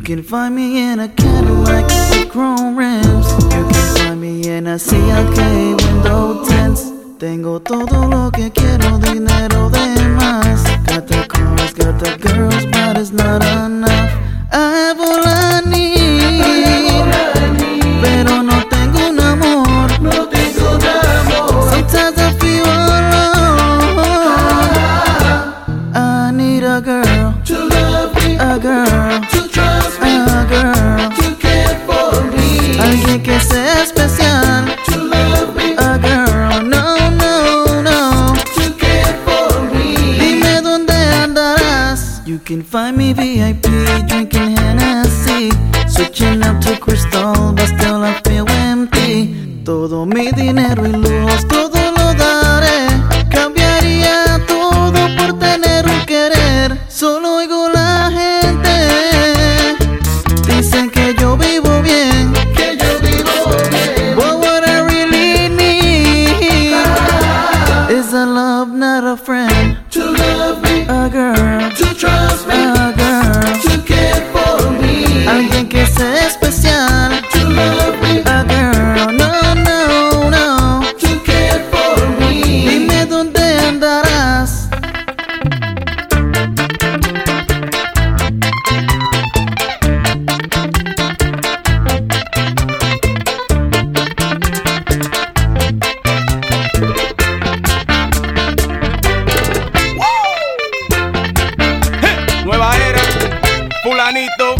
can find me in a Cadillac with chrome rims. You can find me in a CLK window tints. Tengo todo lo que quiero, dinero de más. Got the cars, got the girls, but it's not enough. I have all I need, pero no tengo un amor. No tengo amor. Sometimes I feel alone. I need a girl, To love me, a girl, can find me VIP, drinking Hennessy. Switching up to Crystal, but still I feel empty. Todo mi dinero y lujos, todo lo daré. Cambiaría todo por tener un querer. Solo oigo la gente. Dicen que yo vivo bien. Que yo vivo bien. But what I really need is a love, not a friend. Fulanito,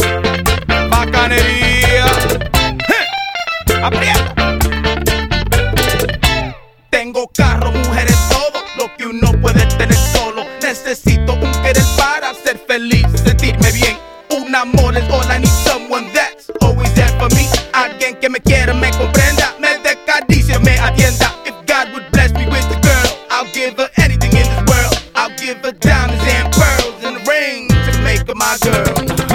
bacanería. ¡Je! Aprieta. Tengo carro, mujeres, todo lo que uno puede tener solo. Necesito un querer para ser feliz, sentirme bien. Un amor es all I need, someone that's always there for me. Alguien que me quiera, me comprenda, me dé caricia, me atienda. If God would bless me with a girl, I'll give her anything in this world. I'll give her diamonds and pearls and a ring to make her my girl.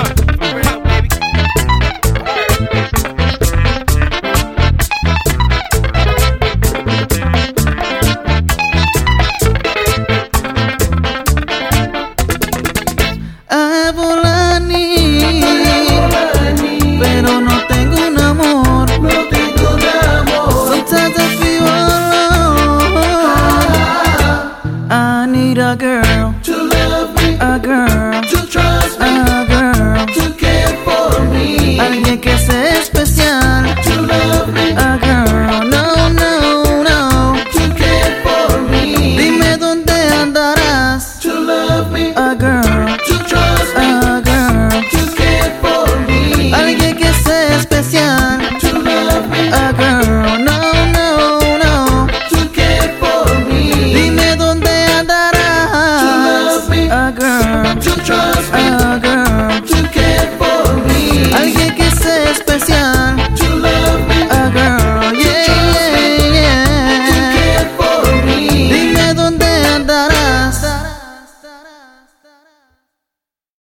a girl. To trust me, a girl. To care for me. Alguien que se